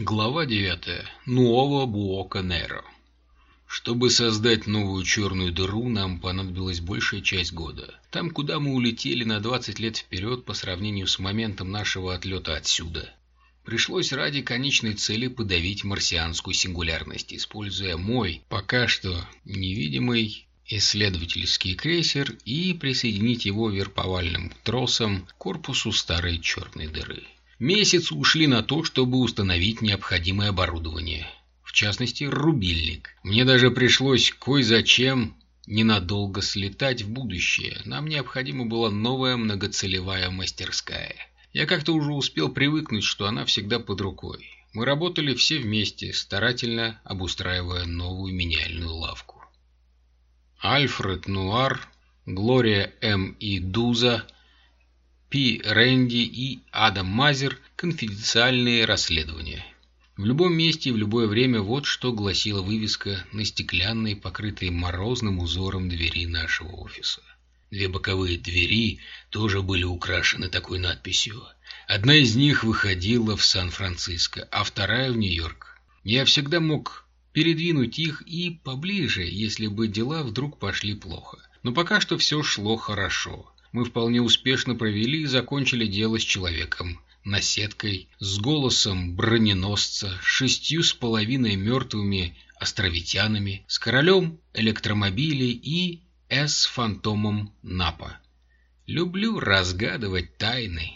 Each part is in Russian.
Глава 9. Нуово Буока-Неро. Чтобы создать новую черную дыру, нам понадобилась большая часть года. Там, куда мы улетели на 20 лет вперед по сравнению с моментом нашего отлета отсюда. Пришлось ради конечной цели подавить марсианскую сингулярность, используя мой, пока что невидимый, исследовательский крейсер и присоединить его верповальным тросом к корпусу старой черной дыры. Месяц ушли на то, чтобы установить необходимое оборудование. В частности, рубильник. Мне даже пришлось кое-зачем ненадолго слетать в будущее. Нам необходима была новая многоцелевая мастерская. Я как-то уже успел привыкнуть, что она всегда под рукой. Мы работали все вместе, старательно обустраивая новую меняльную лавку. Альфред Нуар, Глория М. и Дуза – Пи Рэнди и Адам Мазер «Конфиденциальные расследования». В любом месте и в любое время вот что гласила вывеска на стеклянной, покрытой морозным узором двери нашего офиса. Две боковые двери тоже были украшены такой надписью. Одна из них выходила в Сан-Франциско, а вторая в Нью-Йорк. Я всегда мог передвинуть их и поближе, если бы дела вдруг пошли плохо. Но пока что все шло хорошо мы вполне успешно провели и закончили дело с человеком, наседкой, с голосом броненосца, шестью с половиной мертвыми островитянами, с королем электромобилей и с фантомом Напа. Люблю разгадывать тайны.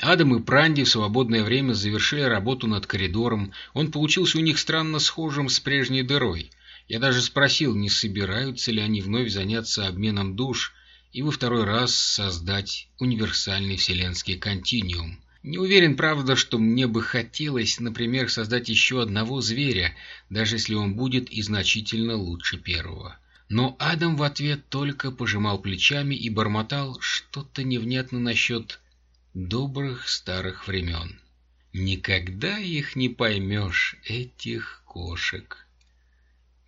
Адам и Пранди в свободное время завершили работу над коридором. Он получился у них странно схожим с прежней дырой. Я даже спросил, не собираются ли они вновь заняться обменом душ, и во второй раз создать универсальный вселенский континуум. Не уверен, правда, что мне бы хотелось, например, создать еще одного зверя, даже если он будет и значительно лучше первого. Но Адам в ответ только пожимал плечами и бормотал что-то невнятно насчет добрых старых времен. Никогда их не поймешь, этих кошек.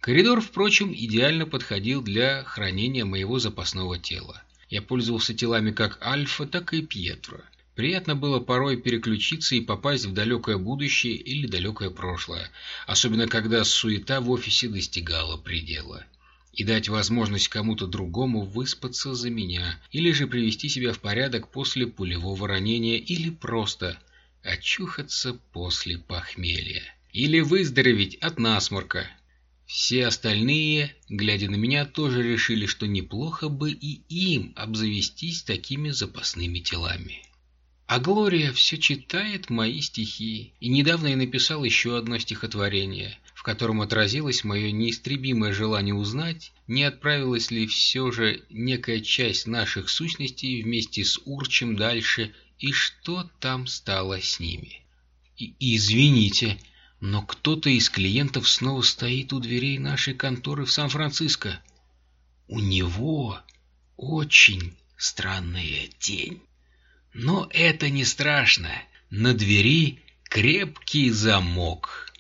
Коридор, впрочем, идеально подходил для хранения моего запасного тела. Я пользовался телами как Альфа, так и Пьетро. Приятно было порой переключиться и попасть в далекое будущее или далекое прошлое, особенно когда суета в офисе достигала предела. И дать возможность кому-то другому выспаться за меня, или же привести себя в порядок после пулевого ранения, или просто очухаться после похмелья. Или выздороветь от насморка, все остальные, глядя на меня, тоже решили, что неплохо бы и им обзавестись такими запасными телами. А Глория все читает мои стихи, и недавно я написал еще одно стихотворение, в котором отразилось мое неистребимое желание узнать, не отправилась ли все же некая часть наших сущностей вместе с Урчем дальше, и что там стало с ними. И, извините, но кто-то из клиентов снова стоит у дверей нашей конторы в Сан-Франциско. У него очень странная тень. Но это не страшно. На двери крепкий замок.